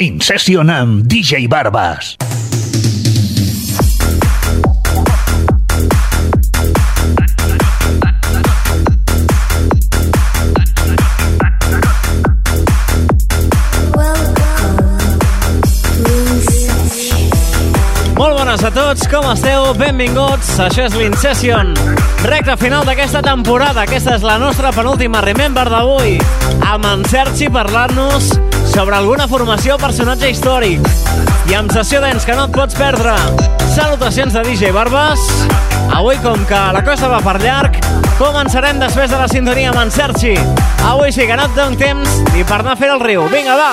In Session amb DJ Barbas. Molt bones a tots, com esteu? Benvinguts, això és l'Incession. Recte final d'aquesta temporada, aquesta és la nostra penúltima Remember d'avui, amb en Sergi parlant-nos sobre alguna formació o personatge històric. I amb sessió d'ens que no et pots perdre. Salutacions de DJ Barbas. Avui, com que la cosa va per llarg, començarem després de la sintonia amb en Sergi. Avui sí que no et temps ni per anar a fer el riu. Vinga, va!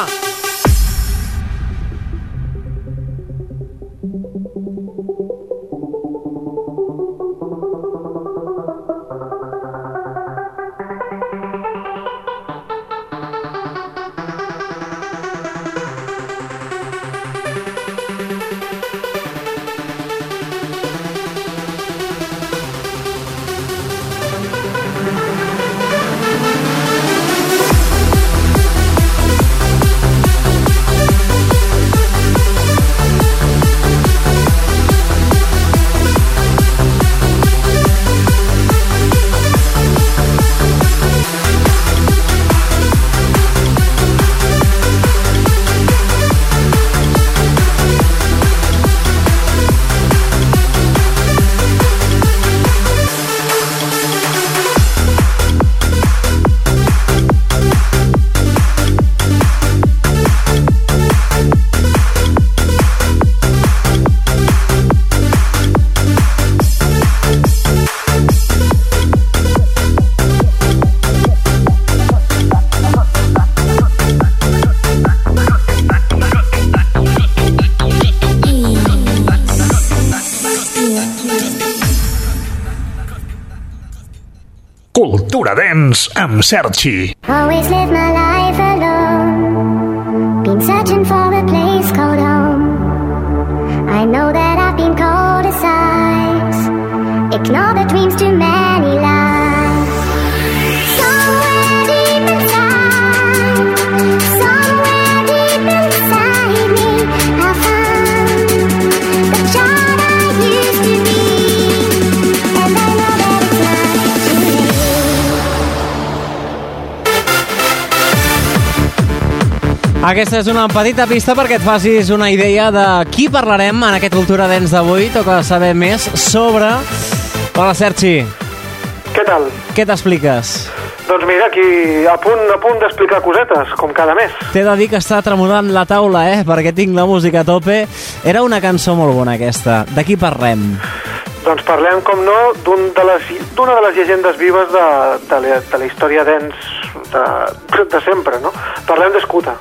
Dance amb Sergi. Always lived my Aquesta és una petita pista perquè et facis una idea de qui parlarem en aquest Cultura Dents d'avui. Toca saber més sobre... Hola, Sergi. Què tal? Què t'expliques? Doncs mira, aquí a punt, a punt d'explicar cosetes, com cada mes. T'he de dir que està tremolant la taula, eh? Perquè tinc la música a tope. Era una cançó molt bona, aquesta. De qui parlem? Doncs parlem, com no, d'una de, les, d'una de les llegendes vives de, de, la, de la història d'ens de, de sempre, no? Parlem d'Escuta.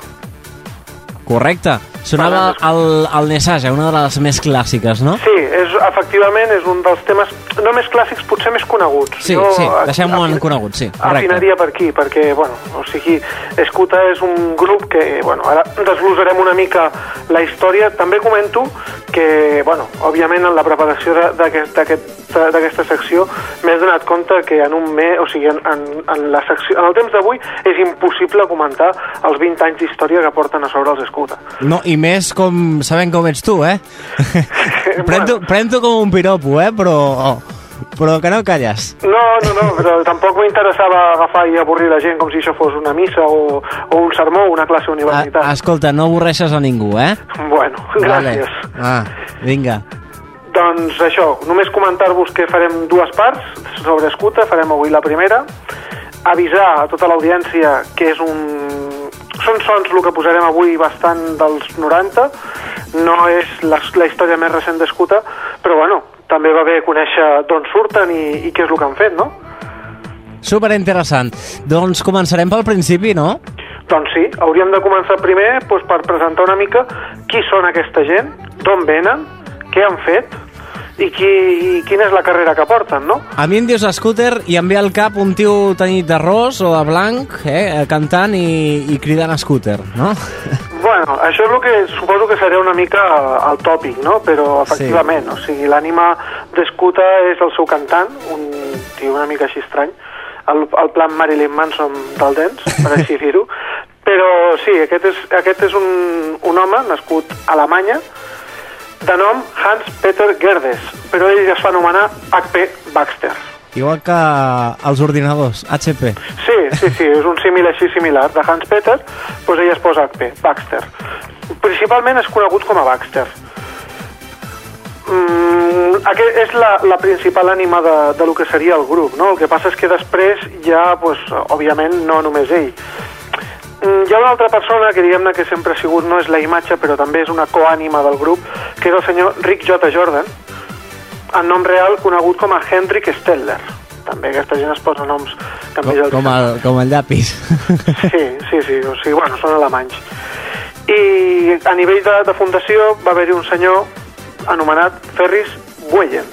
Correcte. Sonava el, el Nesaja, una de les més clàssiques, no? Sí, és, efectivament és un dels temes no més clàssics, potser més coneguts. Sí, sí, deixem-ho en conegut, sí, correcte. Afinaria per aquí, perquè, bueno, o sigui, Escuta és un grup que, bueno, ara desglosarem una mica la història. També comento que, bueno, òbviament en la preparació d'aquest- d'aquesta secció m'he donat compte que en un mes, o sigui, en, en, en, la secció, en el temps d'avui és impossible comentar els 20 anys d'història que porten a sobre els Escuta. No, i més com sabent com ets tu, eh? Pren-t'ho pren com un piropo, eh? Però, però que no calles. No, no, no, però tampoc m'interessava agafar i avorrir la gent com si això fos una missa o, o un sermó o una classe A, universitària. escolta, no avorreixes a ningú, eh? Bueno, gràcies. Vale. Ah, vinga. Doncs això, només comentar-vos que farem dues parts sobre Escuta, farem avui la primera, avisar a tota l'audiència que és un... Són sons el que posarem avui bastant dels 90, no és la, la història més recent d'Escuta, però bueno, també va bé conèixer d'on surten i, i què és el que han fet, no? Super interessant. Doncs començarem pel principi, no? Doncs sí, hauríem de començar primer doncs, per presentar una mica qui són aquesta gent, d'on venen, què han fet i, qui, i quina és la carrera que porten, no? A mi em dius scooter i em ve al cap un tio tenyit de ros o de blanc, eh, cantant i, i cridant scooter, no? Bueno, això és el que suposo que seria una mica el tòpic, no? Però efectivament, o sigui, l'ànima d'Escuta és el seu cantant, un tio una mica així estrany, el, el plan Marilyn Manson del dents, per així dir-ho. Però sí, aquest és, aquest és un, un home nascut a Alemanya, de nom Hans Peter Gerdes, però ell es fa anomenar HP Baxter. Igual que els ordinadors, HP. Sí, sí, sí, és un símil així similar. De Hans Peter, doncs ell es posa HP, Baxter. Principalment és conegut com a Baxter. Mm, aquest és la, la principal ànima de, de lo que seria el grup, no? El que passa és que després ja, pues, òbviament, no només ell. Mm, hi ha una altra persona que diguem-ne que sempre ha sigut, no és la imatge, però també és una coànima del grup, que és el senyor Rick J. Jordan, en nom real conegut com a Hendrik Steller. També aquesta gent es posa noms Com, els com, el, com el llapis. Sí, sí, sí, o sigui, bueno, són alemanys. I a nivell de, de fundació va haver-hi un senyor anomenat Ferris Buellen,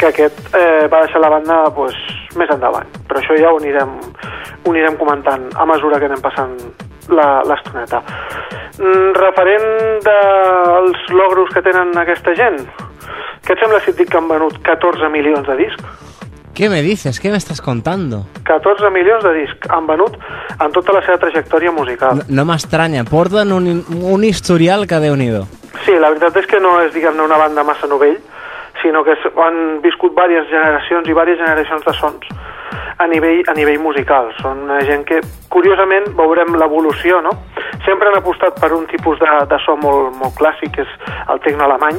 que aquest eh, va deixar la banda pues, més endavant. Però això ja ho anirem, ho anirem comentant a mesura que anem passant l'estoneta. Mm, referent dels logros que tenen aquesta gent, què et sembla si et dic que han venut 14 milions de discs? ¿Qué me dices? ¿Qué me estás contando? 14 milions de discs han venut en tota la seva trajectòria musical. No, no m'estranya, porten un, un historial que déu nhi Sí, la veritat és que no és, diguem-ne, una banda massa novell, sinó que han viscut diverses generacions i diverses generacions de sons a nivell, a nivell musical. Són una gent que, curiosament, veurem l'evolució, no? Sempre han apostat per un tipus de, de so molt, molt clàssic, que és el tecno alemany,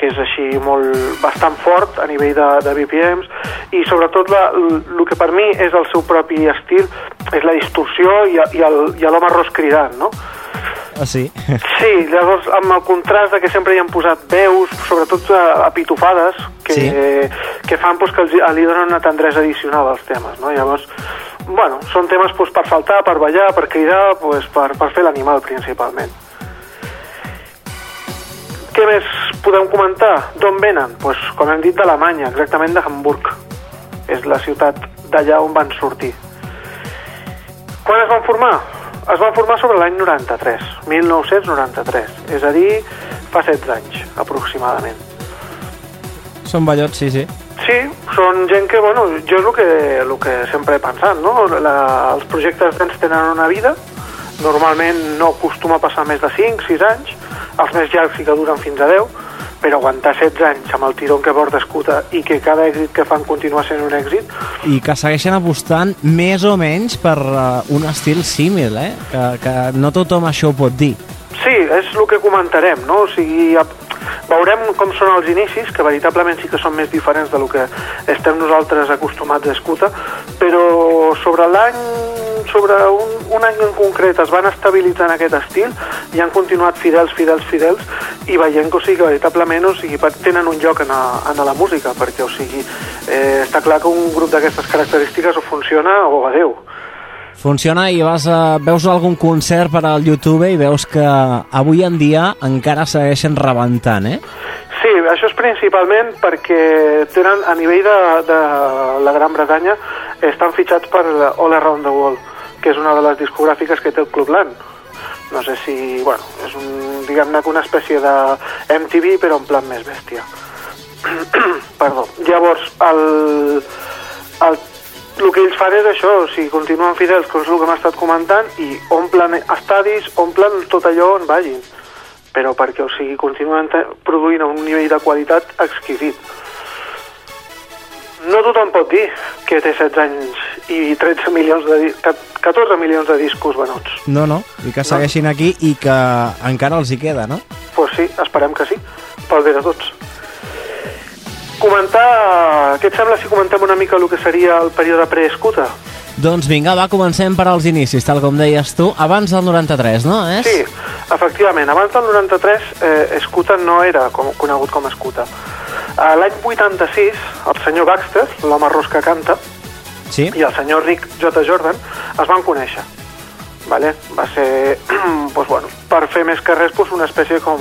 que és així molt, bastant fort a nivell de, de BPMs i sobretot la, el que per mi és el seu propi estil és la distorsió i, i l'home arròs cridant, no? Ah, sí? Sí, llavors amb el contrast de que sempre hi han posat veus, sobretot eh, apitofades, que, Sí. que fan pues, que els, li donen una tendresa addicional als temes, no? Llavors, bueno, són temes pues, per saltar, per ballar, per cridar, pues, per, per fer l'animal principalment. Què més podem comentar? D'on venen? Pues, com hem dit, d'Alemanya, exactament de Hamburg. És la ciutat d'allà on van sortir. Quan es van formar? Es van formar sobre l'any 93, 1993, és a dir, fa 16 anys, aproximadament. Són ballots, sí, sí. Sí, són gent que, bueno, jo és el que, el que sempre he pensat, no? La, els projectes d'ens tenen una vida, normalment no acostuma a passar més de 5, 6 anys, els més llargs sí que duren fins a 10, però aguantar 16 anys amb el tirón que porta Escuta i que cada èxit que fan continua sent un èxit, I que segueixen apostant més o menys per uh, un estil símil, eh? Que, que no tothom això ho pot dir. Sí, és el que comentarem, no? O sigui, veurem com són els inicis, que veritablement sí que són més diferents de lo que estem nosaltres acostumats a escutar, però sobre l'any, sobre un, un any en concret es van estabilitzar en aquest estil i han continuat fidels, fidels, fidels i veient que, o sigui, que veritablement o sigui, tenen un lloc en, a, en la música, perquè o sigui, eh, està clar que un grup d'aquestes característiques o funciona o adeu. Funciona i vas a, veus algun concert per al YouTube i veus que avui en dia encara segueixen rebentant, eh? Sí, això és principalment perquè tenen a nivell de, de la Gran Bretanya estan fitxats per All Around the World, que és una de les discogràfiques que té el Club Land. No sé si, bueno, és un, diguem-ne que una espècie de MTV però en plan més bèstia. Perdó. Llavors, el, el, el que ells fan és això, o sigui, continuen fidels, com és el que hem estat comentant, i omplen estadis, omplen tot allò on vagin però perquè, o sigui, continuen produint a un nivell de qualitat exquisit. No tothom pot dir que té 16 anys i 13 milions de di- ca- 14 milions de discos venuts. No, no, i que segueixin aquí i que encara els hi queda, no? Doncs pues sí, esperem que sí, pel bé de tots. Comentar... Què et sembla si comentem una mica el que seria el període pre-escuta? Doncs vinga, va, comencem per als inicis, tal com deies tu, abans del 93, no? És? Sí, efectivament. Abans del 93, eh, Escuta no era com, conegut com Escuta. A L'any 86, el senyor Baxter, l'home arròs que canta, Sí? i el senyor Rick J. Jordan es van conèixer. Vale? Va ser, doncs, bueno, per fer més que res, doncs, una espècie com,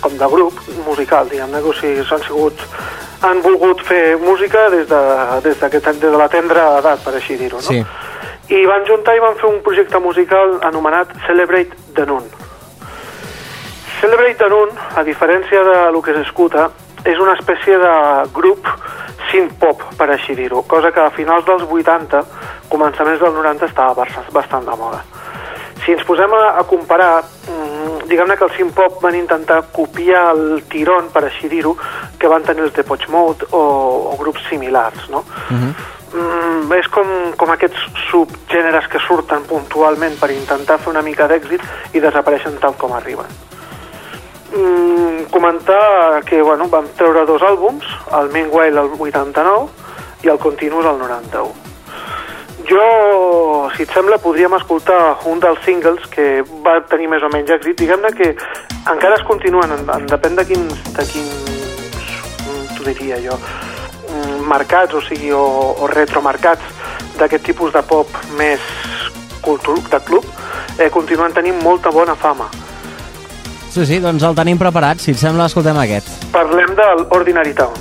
com de grup musical, diguem-ne, que o sigui, s'han sigut han volgut fer música des de, des, d'aquest- des de la tendra edat, per així dir-ho, no? Sí. I van juntar i van fer un projecte musical anomenat Celebrate the Noon. Celebrate the Noon, a diferència de lo que s'escuta, és una espècie de grup synth-pop, per així dir-ho, cosa que a finals dels 80, començaments del 90, estava bas- bastant de moda. Si ens posem a, a comparar, mm, diguem-ne que el synth-pop van intentar copiar el tirón, per així dir-ho, que van tenir els Depeche Mode o, o grups similars, no? Mm, és com, com aquests subgèneres que surten puntualment per intentar fer una mica d'èxit i desapareixen tal com arriben. Mm, comentar que bueno, vam treure dos àlbums, el Meanwhile el 89 i el Continuous el 91. Jo, si et sembla, podríem escoltar un dels singles que va tenir més o menys èxit. Diguem-ne que encara es continuen, en, en depèn de quins, de quins mm, t'ho diria jo, mm, mercats, o sigui, o, o retromercats d'aquest tipus de pop més cultu de club, eh, continuen tenint molta bona fama. Sí, sí, doncs el tenim preparat. Si et sembla, escoltem aquest. Parlem del Ordinary Town.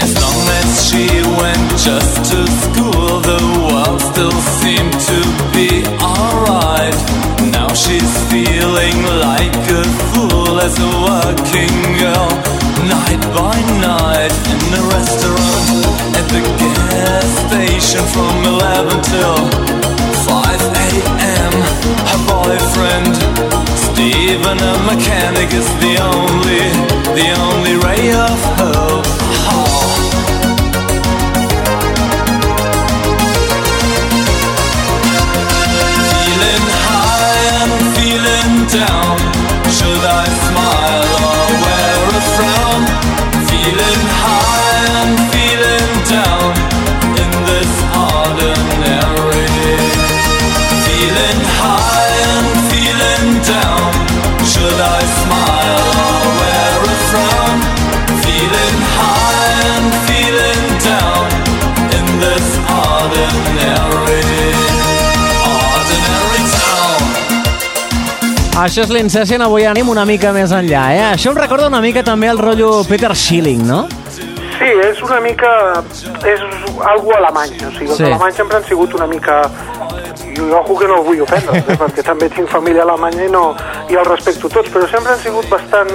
As long as she went just to school, the world still seemed to be alright. Now she's feeling like a fool as a working girl, night by night in the restaurant, at the gas station from 11 till 5 a.m. Her boyfriend, Steven, a mechanic, is the only, the only ray of hope. Això és l'Incession, avui anem una mica més enllà, eh? Això em recorda una mica també el rotllo Peter Schilling, no? Sí, és una mica... és algo alemany, o sigui, els Sí. alemanys sempre han sigut una mica... Jo, ojo que no el vull ofendre, eh, perquè també tinc família alemanya i, no, i els respecto tots, però sempre han sigut bastant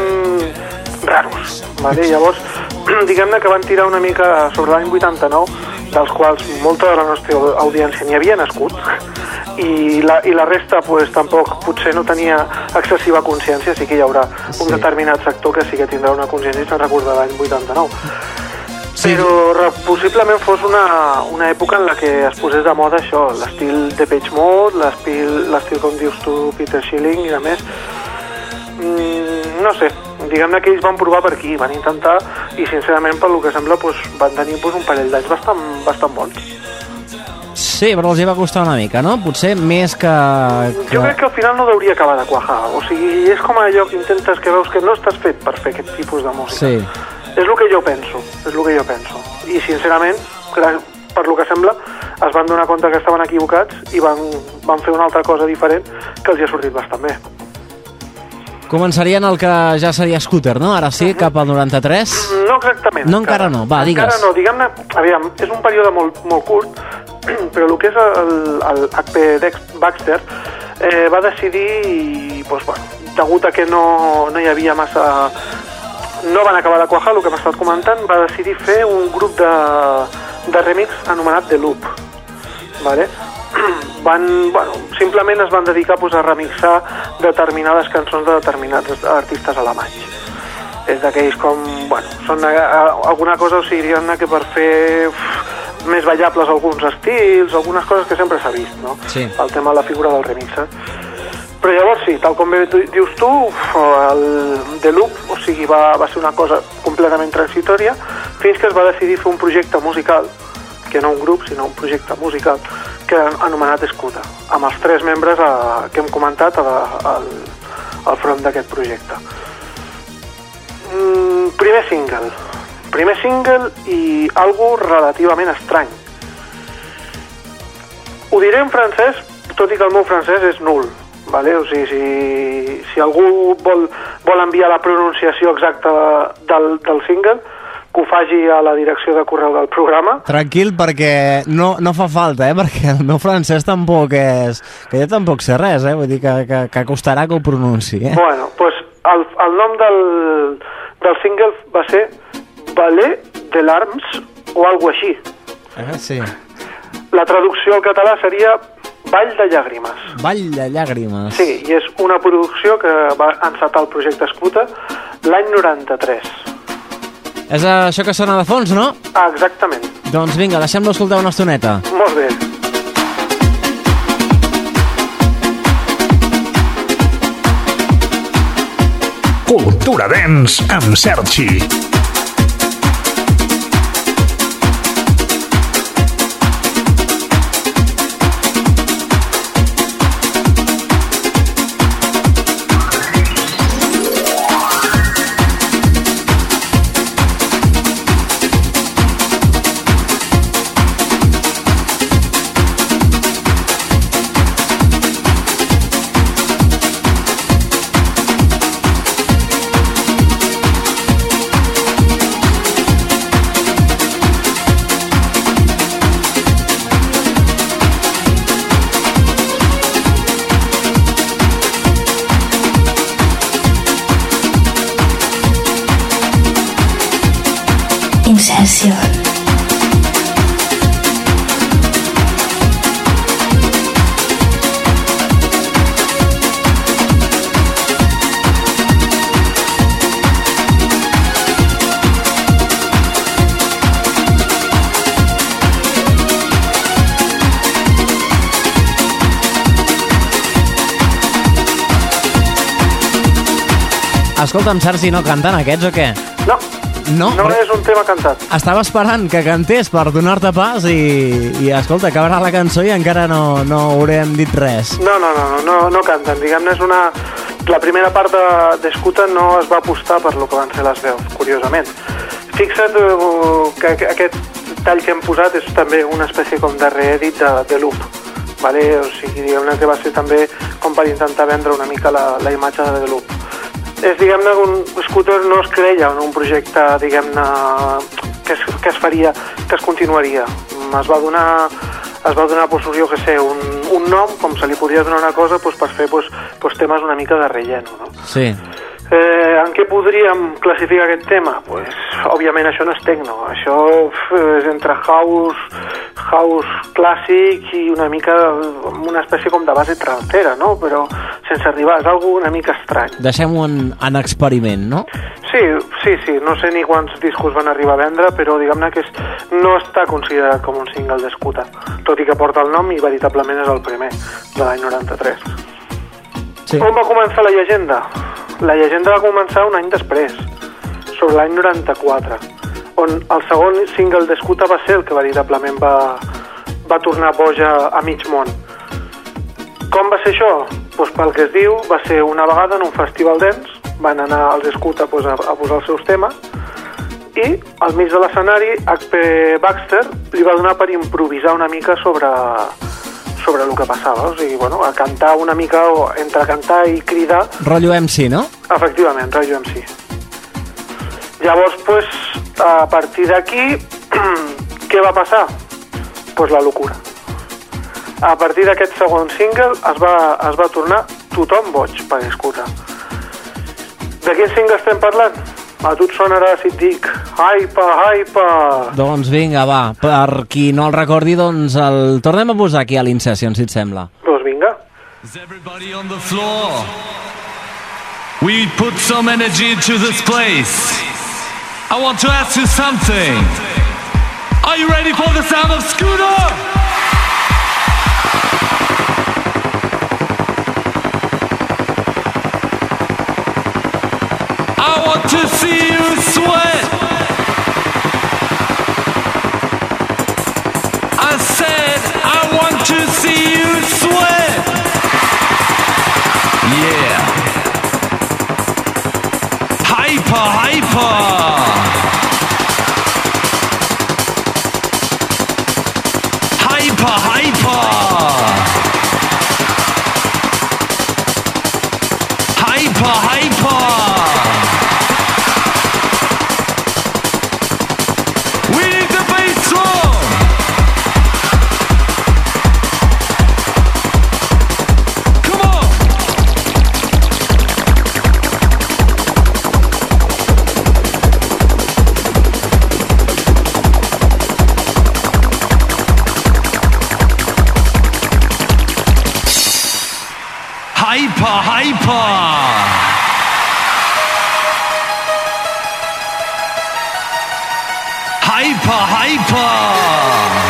raros, vale? llavors diguem-ne que van tirar una mica sobre l'any 89, dels quals molta de la nostra audiència n'hi havia nascut, i la, i la resta pues, tampoc potser no tenia excessiva consciència, sí que hi haurà un determinat sector que sí que tindrà una consciència i se'n recorda l'any 89. Però re, possiblement fos una, una època en la que es posés de moda això, l'estil de Page Mode, l'estil, l'estil com dius tu, Peter Schilling i a més. Mm, no sé, diguem-ne que ells van provar per aquí, van intentar, i sincerament, pel que sembla, doncs, van tenir doncs, un parell d'anys bastant, bastant bons. Sí, però els hi va costar una mica, no? Potser més que... que... Jo crec que al final no hauria acabar de quajar, o sigui, és com allò que intentes que veus que no estàs fet per fer aquest tipus de música. Sí. És el que jo penso, és el que jo penso. I sincerament, per lo que sembla, es van donar compte que estaven equivocats i van, van fer una altra cosa diferent que els hi ha sortit bastant bé. Començarien el que ja seria Scooter, no? Ara sí, cap al 93. No exactament. No, encara no. Va, digues. Encara no, diguem-ne, aviam, és un període molt, molt curt, però el que és el, el Baxter eh, va decidir, i, doncs, bueno, degut a que no, no hi havia massa... No van acabar de quajar, el que m'ha estat comentant, va decidir fer un grup de, de remix anomenat The Loop. Vale? Van, bueno, simplement es van dedicar pues, a remixar determinades cançons de determinats artistes alemanys és d'aquells com, bueno, són alguna cosa, o sigui, que per fer uf, més ballables alguns estils, algunes coses que sempre s'ha vist, no? Sí. El tema de la figura del remixer. Però llavors sí, tal com bé dius tu, el The Loop, o sigui, va, va ser una cosa completament transitòria, fins que es va decidir fer un projecte musical, que no un grup, sinó un projecte musical, que han anomenat Escuta, amb els tres membres a, que hem comentat a la, al, al front d'aquest projecte. Mm, primer single. Primer single i algo relativament estrany. Ho diré en francès, tot i que el meu francès és nul. Vale? O sigui, si, si algú vol, vol enviar la pronunciació exacta del, del single, que ho faci a la direcció de correu del programa. Tranquil, perquè no, no fa falta, eh? Perquè el meu francès tampoc és... Que jo tampoc sé res, eh? Vull dir que, que, que costarà que ho pronunciï, eh? Bueno, pues el, el nom del, del single va ser Ballet de l'Arms o algo així. eh? Sí. La traducció al català seria Vall de Llàgrimes. Vall de llàgrimes. Sí, i és una producció que va encetar el projecte Escuta l'any 93. És això que sona de fons, no? Ah, exactament. Doncs vinga, deixem-lo escoltar una estoneta. Molt bé. Cultura Dens amb Sergi. Escolta'm, Sergi, no canten aquests o què? No, No, no és un tema cantat. Estava esperant que cantés per donar-te pas i, i escolta, acabarà la cançó i encara no, no haurem dit res. No, no, no, no, no, canten. Diguem-ne, és una... La primera part de- d'Escuta no es va apostar per lo que van ser les veus, curiosament. Fixa't eh, que que aquest tall que hem posat és també una espècie com de reedit de, de loop. Vale? O sigui, diguem-ne que va ser també com per intentar vendre una mica la, la imatge de The Loop. És, diguem-ne, un Scooter no es creia en un projecte, diguem-ne, que, es, que es faria, que es continuaria. Es va donar es va donar, pues, jo que sé, un, un nom, com se li podia donar una cosa, pues, per fer pues, pues, temes una mica de relleno, no? Sí. Eh, en què podríem classificar aquest tema? Pues, òbviament això no és tecno, això uf, és entre house, house clàssic i una mica una espècie com de base trantera, no? Però sense arribar, és algo una mica estrany. Deixem-ho en, en experiment, no? Sí, sí, sí, no sé ni quants discos van arribar a vendre, però diguem-ne que és, no està considerat com un single d'Escuta, tot i que porta el nom i veritablement és el primer de l'any 93. Sí. On va començar la llegenda? La llegenda va començar un any després, sobre l'any 94, on el segon single d'Escuta va ser el que veritablement va, va tornar boja a mig món. Com va ser això? Pues pel que es diu, va ser una vegada en un festival dance, van anar als Escuta pues, a, a posar els seus temes, i al mig de l'escenari H.P. Baxter li va donar per improvisar una mica sobre, sobre el que passava, o sigui, bueno, a cantar una mica, o entre cantar i cridar, Rotllo MC, no? efectivament, rotllo MC. Llavors, pues, a partir d'aquí, què va passar? Pues la locura. A partir d'aquest segon single es va, es va tornar tothom boig per escutar. De quin single estem parlant? A tu et sonarà si et dic Hypa, Hypa... Doncs vinga, va. Per qui no el recordi, doncs el tornem a posar aquí a l'Incession, si et sembla. Doncs vinga. Is everybody on the floor? We put some energy into this place. I want to ask you something. Are you ready for the sound of Scooter? I want to see you sweat. To see you sweat. Yeah. Hyper, hyper. Hyper, hyper. hyper hyper。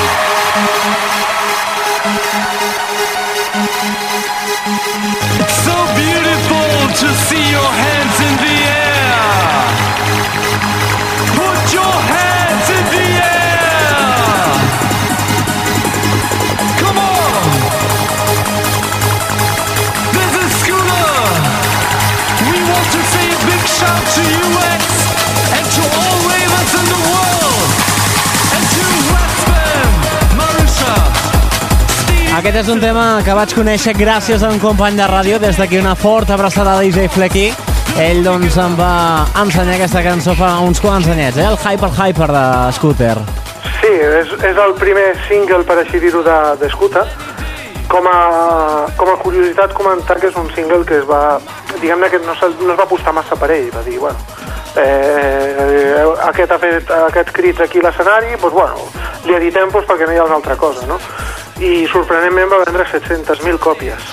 Aquest és un tema que vaig conèixer gràcies a un company de ràdio, des d'aquí una forta abraçada a DJ Flecky. Ell doncs em va ensenyar aquesta cançó fa uns quants anyets, eh? el Hyper Hyper de Scooter. Sí, és, és el primer single, per així dir-ho, de, de Scooter. Com a, com a curiositat comentar que és un single que es va... Diguem-ne que no, se, no es va apostar massa per ell, va dir, bueno, eh, aquest ha fet aquests crits aquí a l'escenari, doncs bueno, li editem doncs, perquè no hi ha una altra cosa, no? I sorprenentment va vendre 700.000 còpies.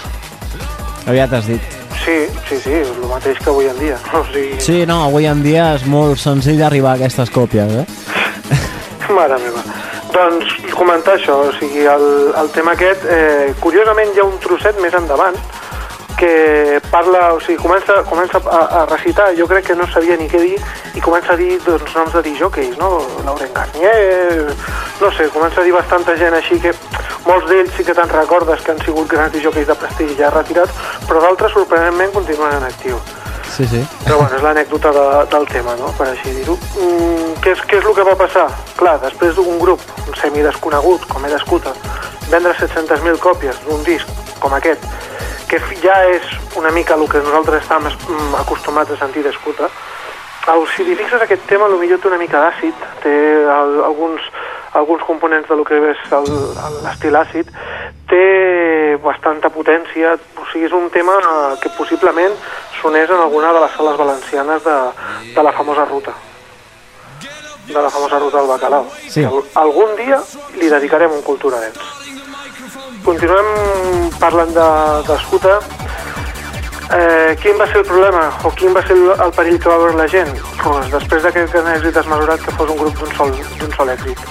Aviat has dit. Sí, sí, sí, és el mateix que avui en dia. O sigui, Sí, no, avui en dia és molt senzill arribar a aquestes còpies, eh? Mare meva. Doncs comentar això, o sigui, el, el tema aquest, eh, curiosament hi ha un trosset més endavant que parla, o sigui, comença, comença a, a recitar, jo crec que no sabia ni què dir, i comença a dir doncs, noms de disjòqueis, no? Laurent Garnier, no sé, comença a dir bastanta gent així que molts d'ells sí que te'n recordes que han sigut grans disjòqueis de prestigi ja retirats, però d'altres sorprenentment continuen en actiu. Sí, sí. Però bueno, és l'anècdota de, del tema, no? per així dir-ho. Mm, què, és, què és el que va passar? Clar, després d'un grup un semidesconegut, com era Scooter, vendre 700.000 còpies d'un disc com aquest, que ja és una mica el que nosaltres estàvem es- mm, acostumats a sentir el, si t'hi fixes aquest tema, potser té una mica d'àcid, té el, alguns, alguns components de lo que és l'estil àcid, té bastanta potència, o sigui, és un tema que possiblement sonés en alguna de les sales valencianes de, de la famosa ruta de la famosa ruta del Bacalao. Sí. Algun dia li dedicarem un Cultura Dents. Continuem parlant de, de Scooter. Eh, quin va ser el problema o quin va ser el, el perill que va veure la gent? Pues, després d'aquest gran èxit desmesurat que fos un grup d'un sol, sol èxit.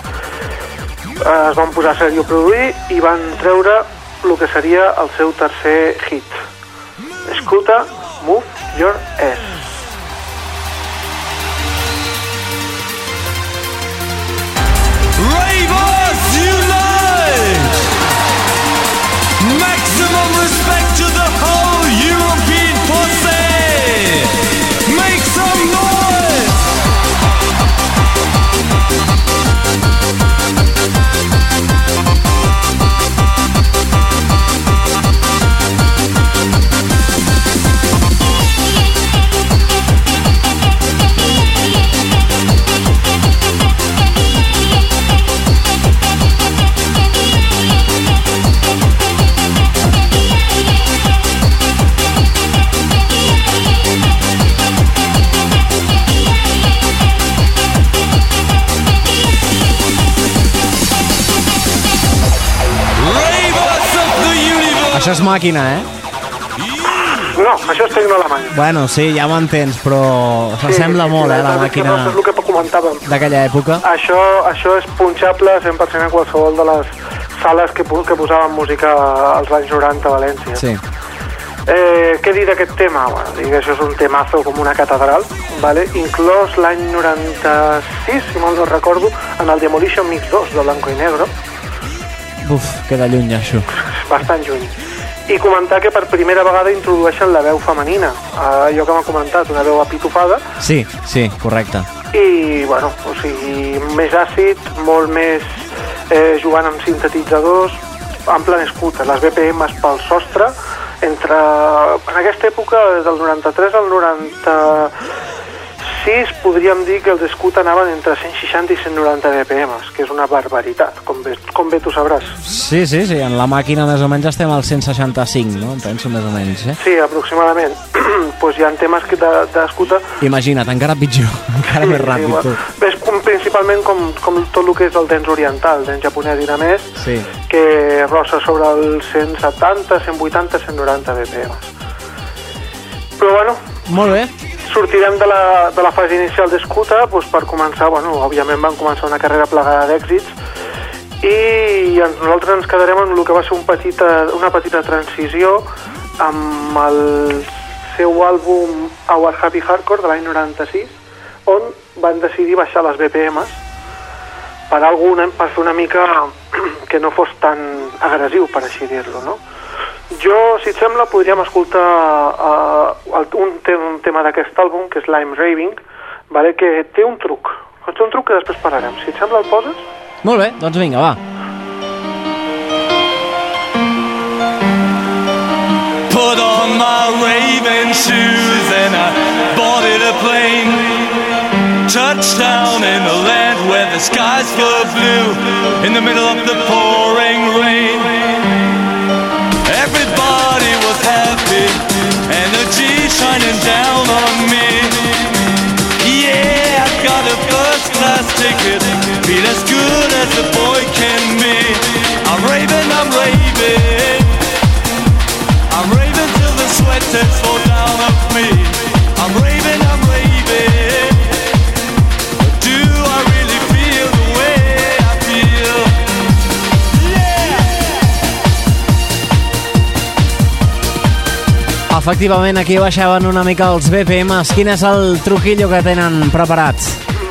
Eh, es van posar a sèrio a produir i van treure el que seria el seu tercer hit. Escolta, Move Your Ass. Ravers unite! Això és màquina, eh? No, això és tecno alemany. Bueno, sí, ja m'entens, però s'assembla molt, eh, la màquina És el que comentàvem. d'aquella època. Això, això és punxable 100% a qualsevol de les sales que, que posaven música als anys 90 a València. Sí. Eh, què dir d'aquest tema? Bueno, que això és un temazo com una catedral, vale? inclòs l'any 96, si mal no recordo, en el Demolition Mix 2 de Blanco i Negro, Uf, queda lluny, això. bastant lluny. I comentar que per primera vegada introdueixen la veu femenina, eh, allò que m'ha comentat, una veu apitofada, Sí, sí, correcte. i, bueno, o sigui, més àcid, molt més eh, jugant amb sintetitzadors, en plan scooter, les BPMs pel sostre, entre, en aquesta època, del 93 al 96, podríem dir que els scooter anaven entre 160 i 190 BPMs, que és una barbaritat, com bé, com bé tu sabràs. Sí, sí, sí, en la màquina més o menys estem al 165, no? Em penso més o menys, eh? Sí, aproximadament. pues hi ha temes que de, de scooter Imagina't, encara pitjor, encara més ràpid. tu. és com, principalment com, com tot el que és el dance oriental, el dance japonès i namès, Sí. que rossa sobre els 170, 180, 190 BPM. Però bueno, Molt bé. Sortirem de la, de la fase inicial d'Escuta doncs, per començar, bueno, òbviament van començar una carrera plegada d'èxits i nosaltres ens quedarem amb el que va ser un petita, una petita transició amb el seu àlbum Our Happy Hardcore de l'any 96 on van decidir baixar les BPMs per, alguna, per fer una mica que no fos tan agressiu, per així dir-lo, no? Jo, si et sembla, podríem escoltar uh, un, te un tema d'aquest àlbum, que és Lime Raving, vale? que té un truc. Té un truc que després parlarem. Si et sembla, el poses? Molt bé, doncs vinga, va. Put on my raving shoes and I boarded a plane. Touchdown in the land where the skies were blue in the middle of the pouring rain. Shining down on me. Yeah, I got a first class ticket, feel as good as a boy can be. I'm raving, I'm raving. Efectivament, aquí baixaven una mica els BPMs. Quin és el truquillo que tenen preparats?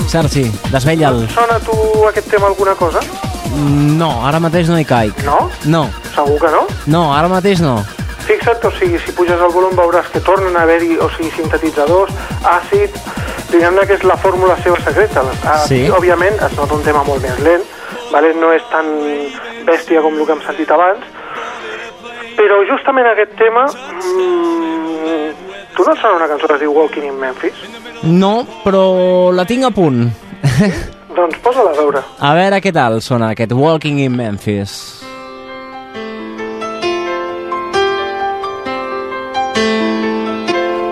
Sergi, desvetlla'l. Sona a tu aquest tema alguna cosa? No, ara mateix no hi caic. No? No, Segur que no? no, ara mateix no. Fixa't, o sigui, si puges el volum veuràs que tornen a haver-hi, o sigui, sintetitzadors, àcid, diguem-ne que és la fórmula seva secreta. Aquí, Sí. òbviament, es nota un tema molt més lent, vale? no és tan bèstia com el que hem sentit abans, però justament aquest tema... Mmm, tu no et sona una cançó que es diu Walking in Memphis? No, però la tinc a punt. Doncs posa-la a veure. A veure què tal sona aquest Walking in Memphis.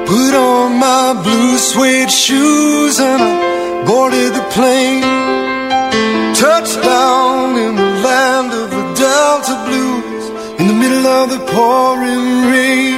Put on my blue suede shoes and I boarded the plane. Touchdown in the land of the Delta Blues in the middle of the pouring rain.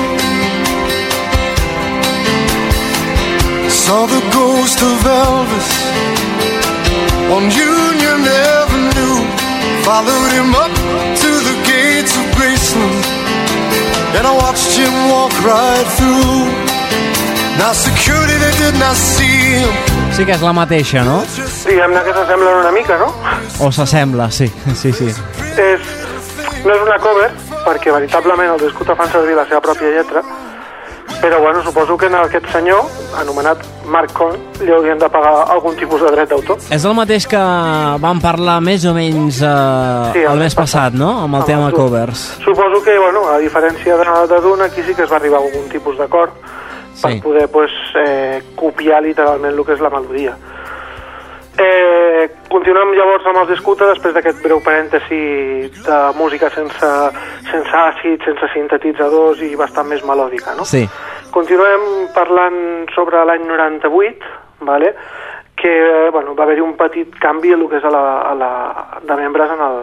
Saw the ghost of Elvis on Union Avenue. Followed him up to the gates of Graceland, and I watched him walk right through. Now security they did not see him. Sí que és la mateixa, no? Diguem-ne que s'assemblen una mica, no? O s'assembla, sí, sí, sí. és, no és una cover, perquè veritablement els Escuta fan servir la seva pròpia lletra, però bueno, suposo que a aquest senyor, anomenat Mark Cohn, li haurien de pagar algun tipus de dret d'autor. És el mateix que vam parlar més o menys eh, Sí, el mes passat, no? Amb el Amb tema el covers. Suposo que, bueno, a diferència de, de Dune, aquí sí que es va arribar a algun tipus d'acord per Sí. poder pues, eh, copiar literalment el que és la melodia. Eh, continuem llavors amb els Escuta després d'aquest breu parèntesi de música sense, sense àcid, sense sintetitzadors i bastant més melòdica, no? Sí. Continuem parlant sobre l'any 98, vale? que bueno, va haver-hi un petit canvi en el que és a la, a la, de membres en el,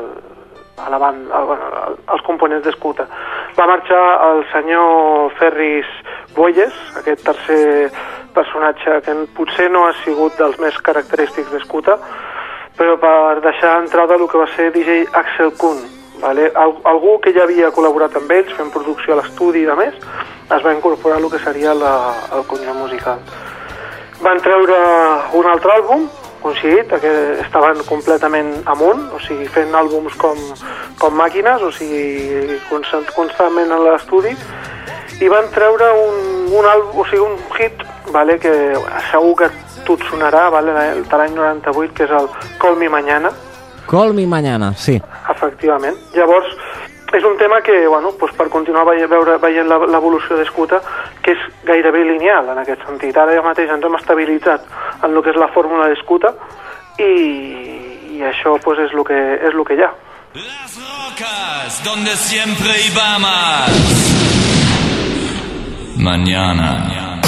a la banda, a, bueno, als components d'Escuta. Va marxar el senyor Ferris Boyes, aquest tercer personatge que potser no ha sigut dels més característics d'Escuta, però per deixar entrada el que va ser DJ Axel Kuhn, vale? Al, algú que ja havia col·laborat amb ells fent producció a l'estudi i de més, es va incorporar el que seria la, el conjunt musical. Van treure un altre àlbum, coincidit, que estaven completament amunt, o sigui, fent àlbums com, com màquines, o sigui, constant, constantment en l'estudi, i van treure un, un àlbum, o sigui, un hit, vale, que segur que tu et sonarà, vale, de l'any 98, que és el Call Me Mañana, Call me mañana, sí. Efectivament. Llavors, és un tema que, bueno, doncs per continuar veure, veient l'evolució d'Escuta, que és gairebé lineal en aquest sentit. Ara ja mateix ens hem estabilitzat en el que és la fórmula d'escuta i, i això pues, és, el que, és el que hi ha. Las rocas donde siempre íbamos. Mañana. Started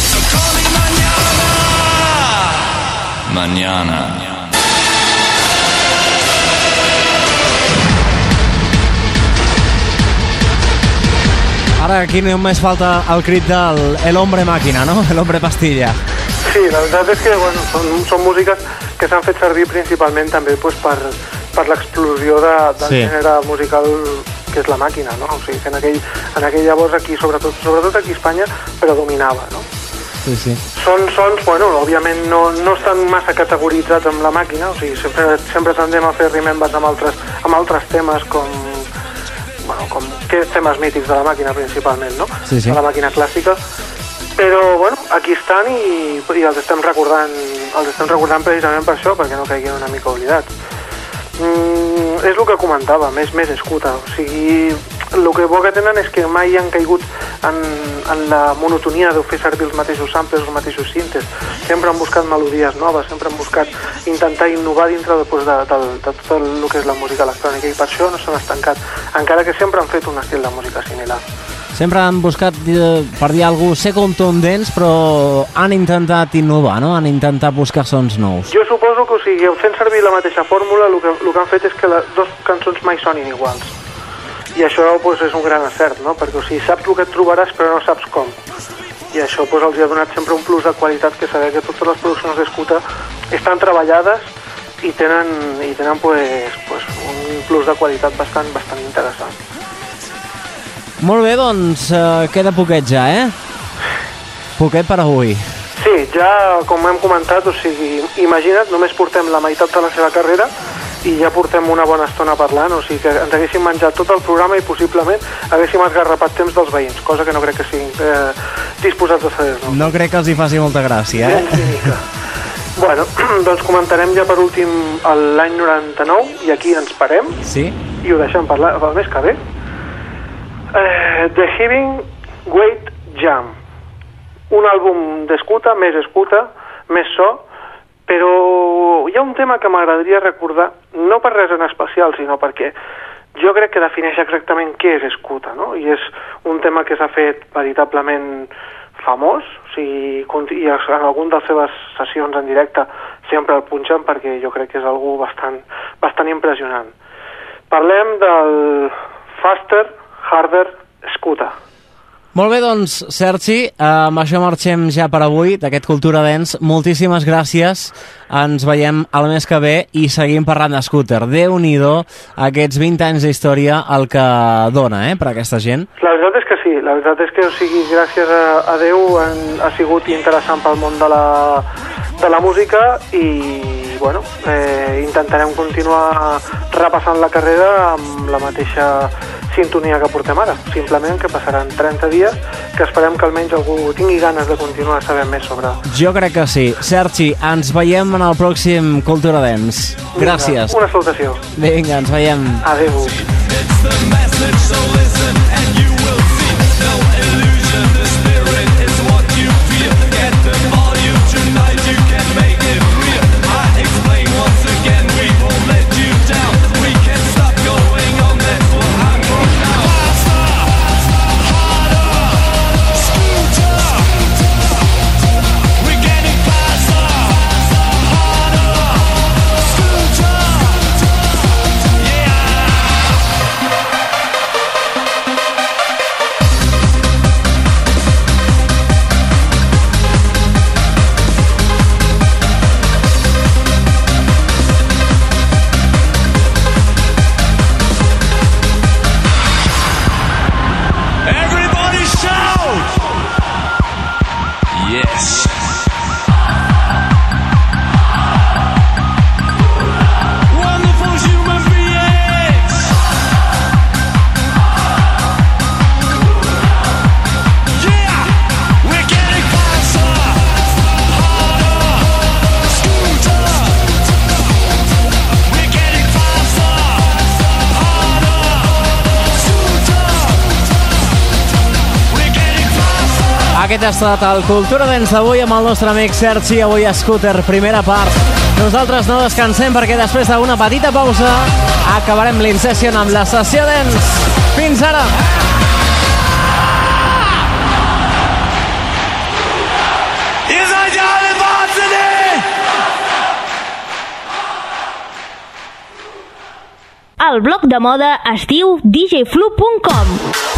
come mañana. Mañana. Ara aquí només falta el crit del El hombre màquina, no? El hombre pastilla. Sí, la veritat és que bueno, són, són músiques que s'han fet servir principalment també pues, per, per l'explosió de, del Sí. sí. gènere musical que és la màquina, no? O sigui, que en aquell, en aquell llavors aquí, sobretot, sobretot aquí a Espanya, predominava, no? Sí, sí. Són sons, bueno, òbviament no, no estan massa categoritzats amb la màquina, o sigui, sempre, sempre tendem a fer remembers amb altres, amb altres temes com, bueno, com que temes mítics de la màquina principalment, no? Sí, sí. De la màquina clàssica. Però, bueno, aquí estan i, i els estem recordant, els estem recordant precisament per això, perquè no caiguin una mica oblidats. Mm, és el que comentava, més més escuta. O sigui, el que bo que tenen és que mai han caigut en, en la monotonia de fer servir els mateixos samples, els mateixos cintes. Sempre han buscat melodies noves, sempre han buscat intentar innovar dintre després de, de, de tot el que és la música electrònica i per això no s'han estancat, encara que sempre han fet un estil de música similar. Sempre han buscat, eh, per dir alguna cosa, ser contundents, però han intentat innovar, no? Han intentat buscar sons nous. Jo suposo que, o sigui, fent servir la mateixa fórmula, el que, el que han fet és que les dues cançons mai sonin iguals. I això pues, és un gran acert, no? Perquè o sigui, saps el que et trobaràs però no saps com. I això pues, els ha donat sempre un plus de qualitat que saber que totes les produccions d'escuta estan treballades i tenen, i tenen pues, pues, un plus de qualitat bastant, bastant interessant. Molt bé, doncs eh, queda poquet ja, eh? Poquet per avui. Sí, ja com hem comentat, o sigui, imagina't, només portem la meitat de la seva carrera i ja portem una bona estona parlant, o sigui que ens haguéssim menjat tot el programa i possiblement haguéssim esgarrapat temps dels veïns, cosa que no crec que siguin eh, disposats a fer no? No crec que els hi faci molta gràcia, eh? mica. Bueno, doncs comentarem ja per últim el- l'any 99 i aquí ens parem Sí? i ho deixem parlar pel mes que ve. Eh, The Heaving Weight Jam. Un àlbum d'escuta, més escuta, més so, però hi ha un tema que m'agradaria recordar, no per res en especial, sinó perquè jo crec que defineix exactament què és escuta, no? I és un tema que s'ha fet veritablement famós, o sigui, i en algun de les seves sessions en directe sempre el punxen perquè jo crec que és algú bastant, bastant impressionant. Parlem del Faster, Harder, Scooter. Molt bé, doncs, Sergi, amb això marxem ja per avui, d'aquest Cultura Dens. Moltíssimes gràcies. Ens veiem el mes que ve i seguim parlant de scooter. Déu-n'hi-do aquests 20 anys d'història el que dona, eh, per a aquesta gent. La veritat és que sí, la veritat és que o sigui, gràcies a, a Déu han, ha sigut interessant pel món de la, de la música i bueno, eh, intentarem continuar repassant la carrera amb la mateixa sintonia que portem ara. Simplement que passaran 30 dies que esperem que almenys algú tingui ganes de continuar sabent més sobre... Jo crec que sí. Sergi, ens veiem en el pròxim Cultura Dens. Gràcies. Una, una salutació. Vinga, ens veiem. Adéu. It's the message, so listen and you Aquest ha estat el Cultura Dents d'avui amb el nostre amic Sergi, avui a Scooter, primera part. Nosaltres no descansem perquè després d'una petita pausa acabarem l'Incession amb la sessió Dents. Fins ara! El blog de moda es diu djflu.com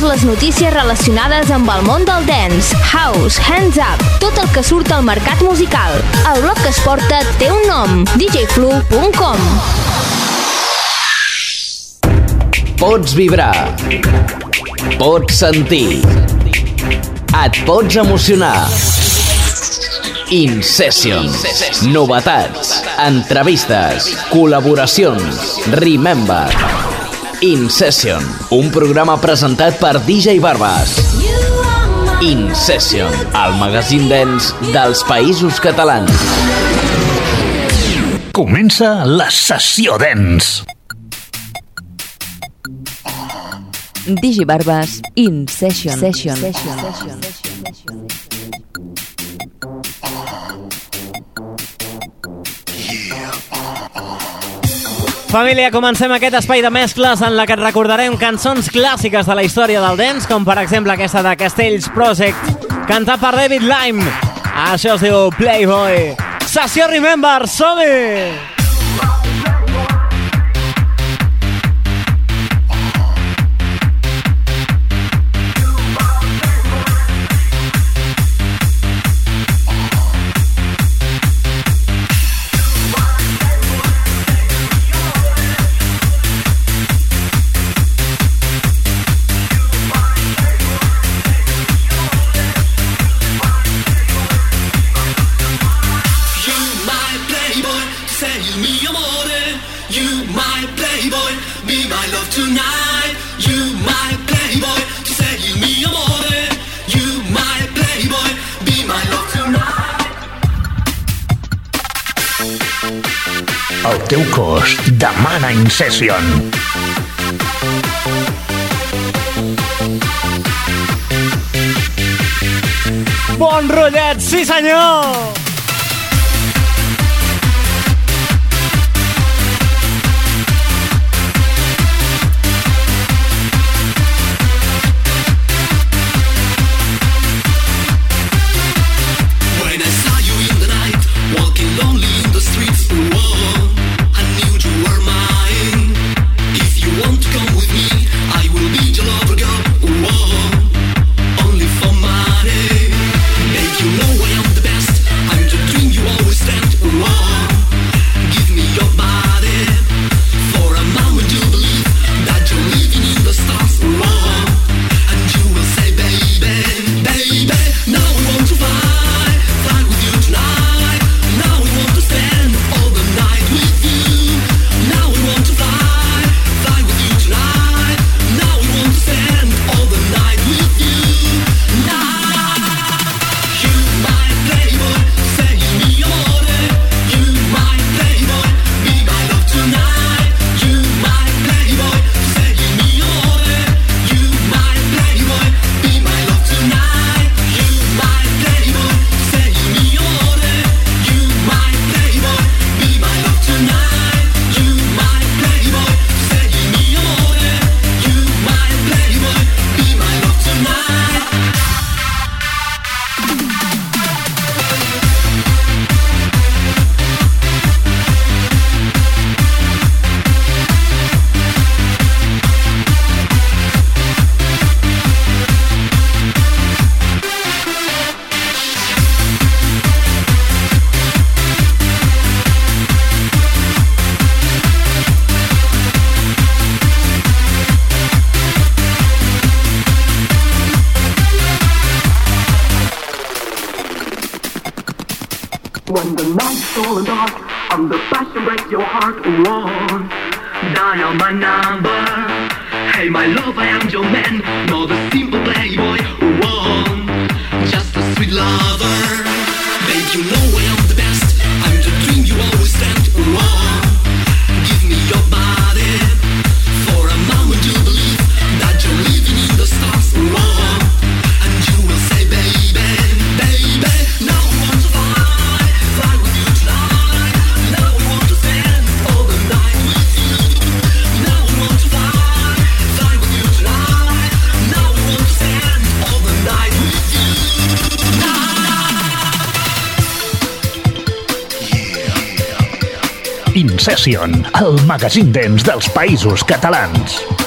Totes les notícies relacionades amb el món del dance, house, hands up, tot el que surt al mercat musical. El blog que es porta té un nom, djflu.com Pots vibrar. Pots sentir. Et pots emocionar. InSession. Novetats. Entrevistes. Col·laboracions. Remember. InSession. Un programa presentat per DJ Barbas. InSession. El magazín dens dels països catalans. Comença la sessió dens. Digibarbes in session. session. session. Família, comencem aquest espai de mescles en la que recordarem cançons clàssiques de la història del dance, com per exemple aquesta de Castells Project, cantat per David Lime. Això es diu Playboy. Sessió Remember, som-hi! You teu cos demana Incession. Bon rotllet, sí senyor! stolen dark on the passion break your heart wrong. Dial my number. Hey, my love, I am your man, not the simple playboy. Just a sweet lover. Babe, you know Session, el magazín dents dels països catalans.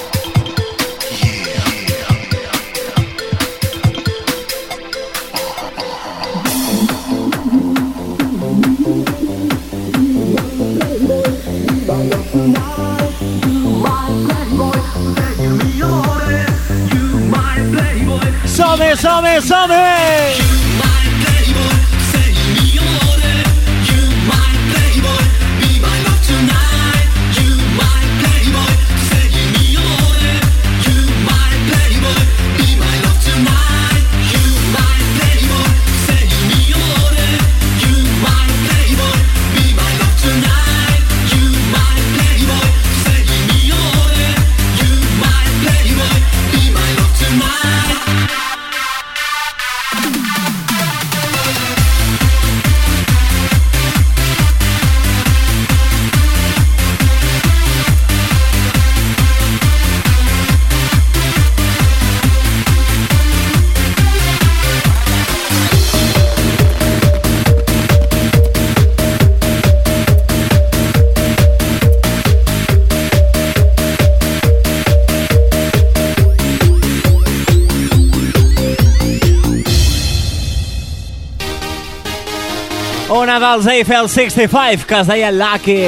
una dels Eiffel 65 que es deia Lucky.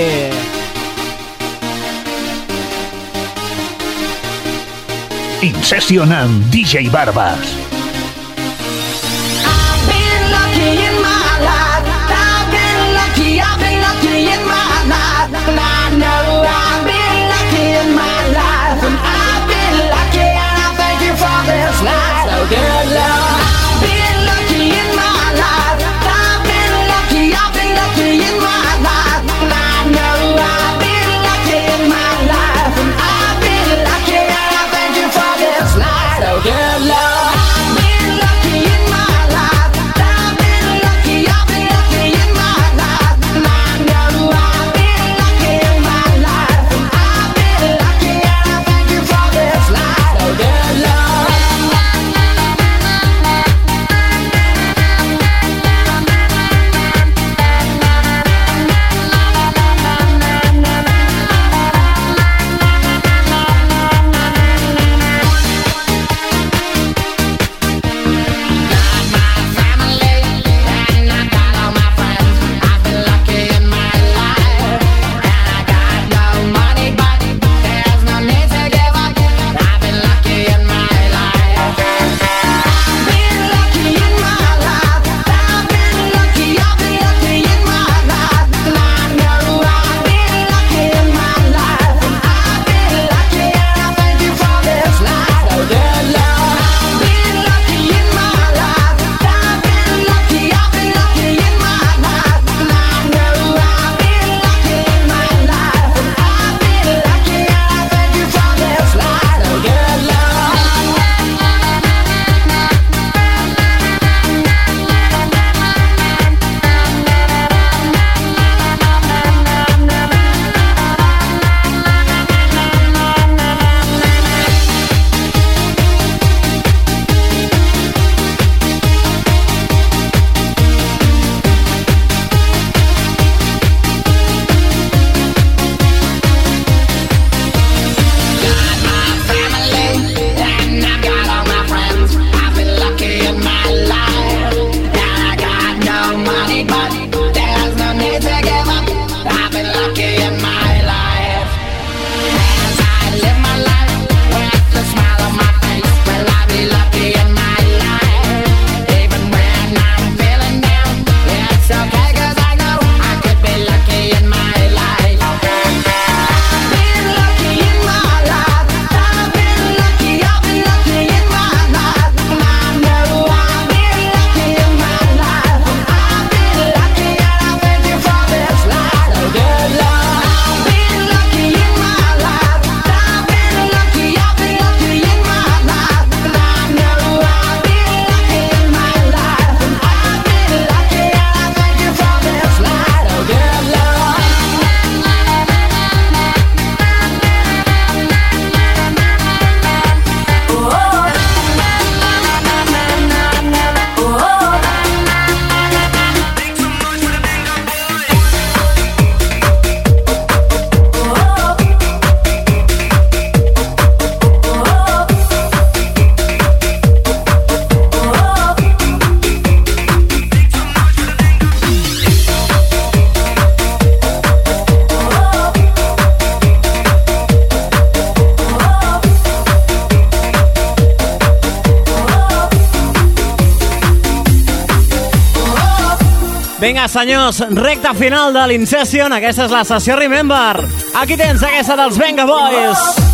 Incession amb DJ Barbas. senyors, recta final de l'Incession. Aquesta és la sessió Remember. Aquí tens aquesta dels Venga Boys. Oh!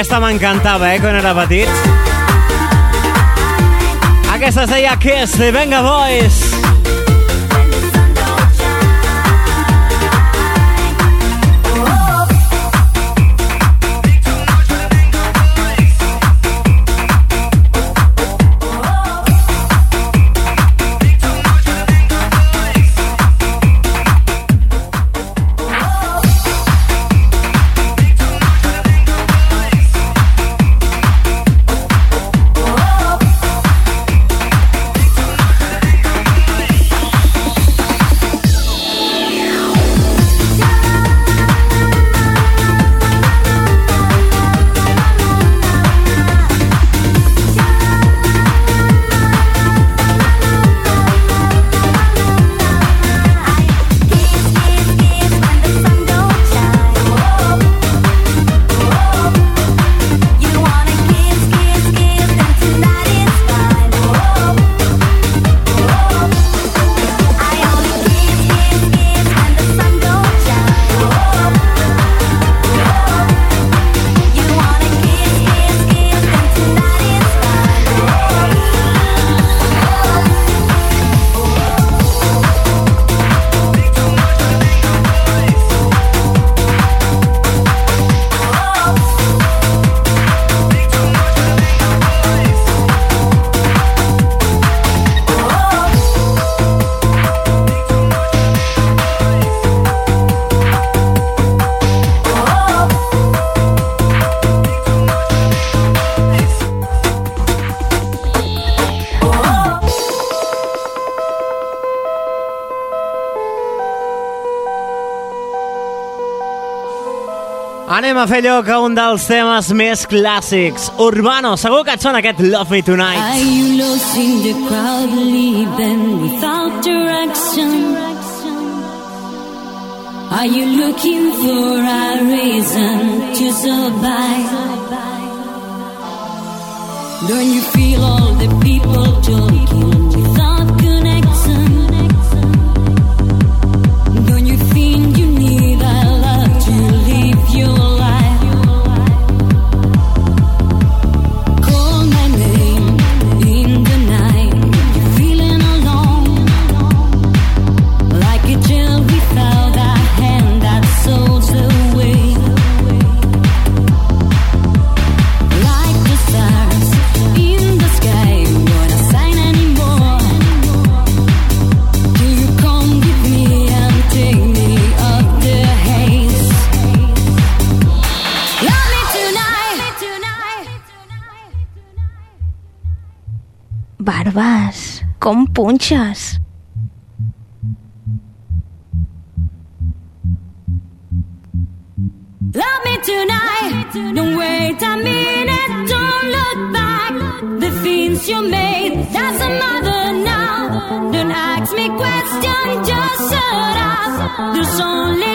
aquesta m'encantava, eh, quan era petit. Aquesta es deia Kiss, de Venga Boys. anem a fer lloc a un dels temes més clàssics. Urbano, segur que et sona aquest Love Me Tonight. Are you lost in the crowd, leaving without direction? Are you looking for a reason to survive? Don't you feel all the people talking without connection? con punchas. Love me tonight, don't wait a minute, don't look back. The things you made, that's a mother now. Don't ask me questions, just shut up. There's only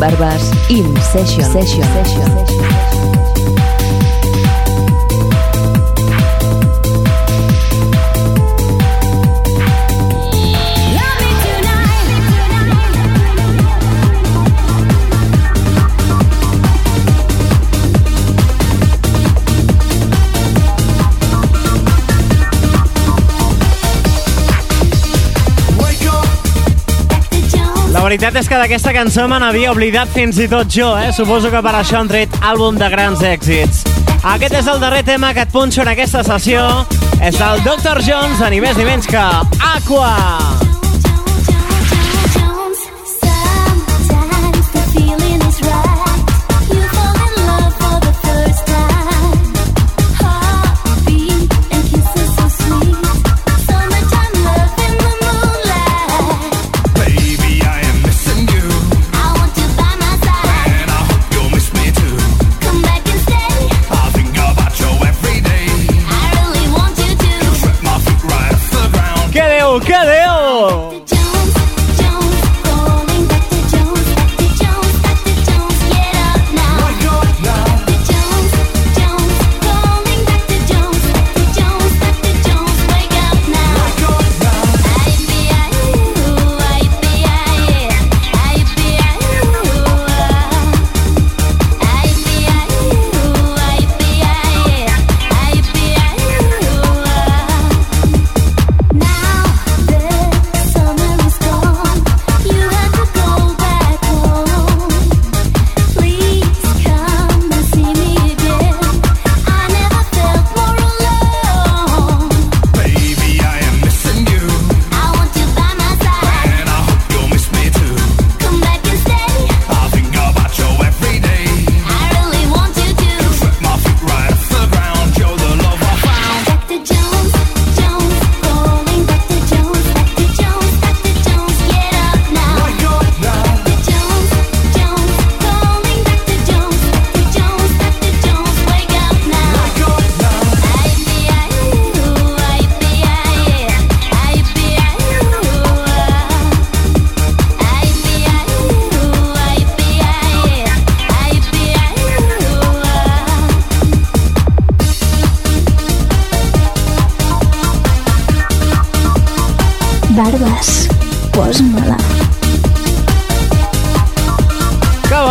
Barbas In Session. session. session. veritat és que d'aquesta cançó me n'havia oblidat fins i tot jo, eh? Suposo que per això han tret àlbum de grans èxits. Aquest és el darrer tema que et punxo en aquesta sessió. És el Dr. Jones, ni més ni menys que Aqua!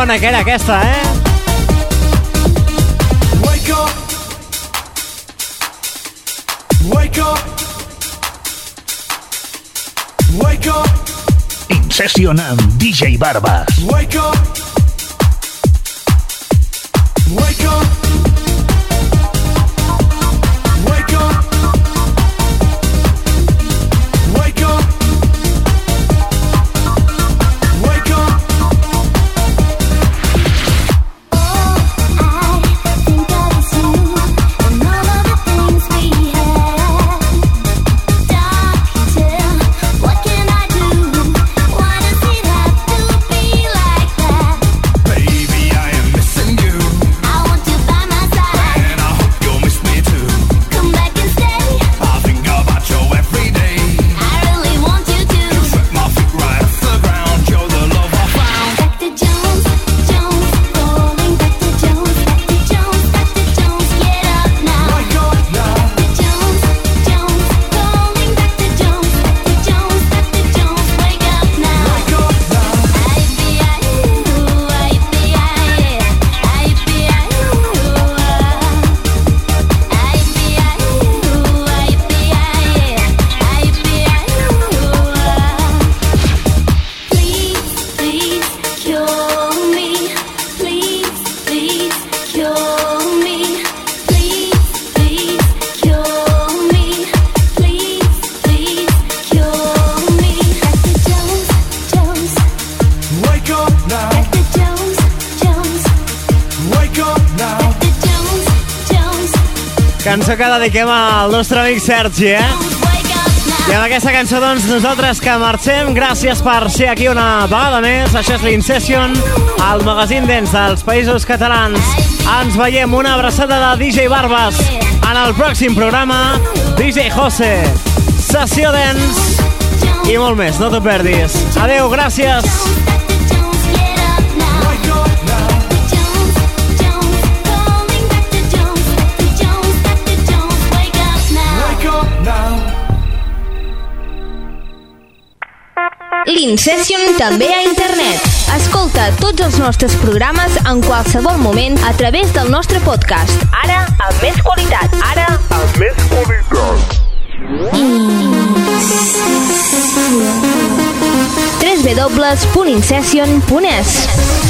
bona que era aquesta, eh? Wake up. Wake up. Wake up. Incession DJ Barbas. Wake up. Dediquem al nostre amic Sergi, eh? I amb aquesta cançó, doncs, nosaltres que marxem, gràcies per ser aquí una vegada més. Això és l'Incession, el magazín dents dels països catalans. Ens veiem una abraçada de DJ Barbas en el pròxim programa. DJ José, sessió dents i molt més, no t'ho perdis. Adeu, gràcies. L'Incession també a internet. Escolta tots els nostres programes en qualsevol moment a través del nostre podcast. Ara, amb més qualitat. Ara, amb més qualitat. www.incession.es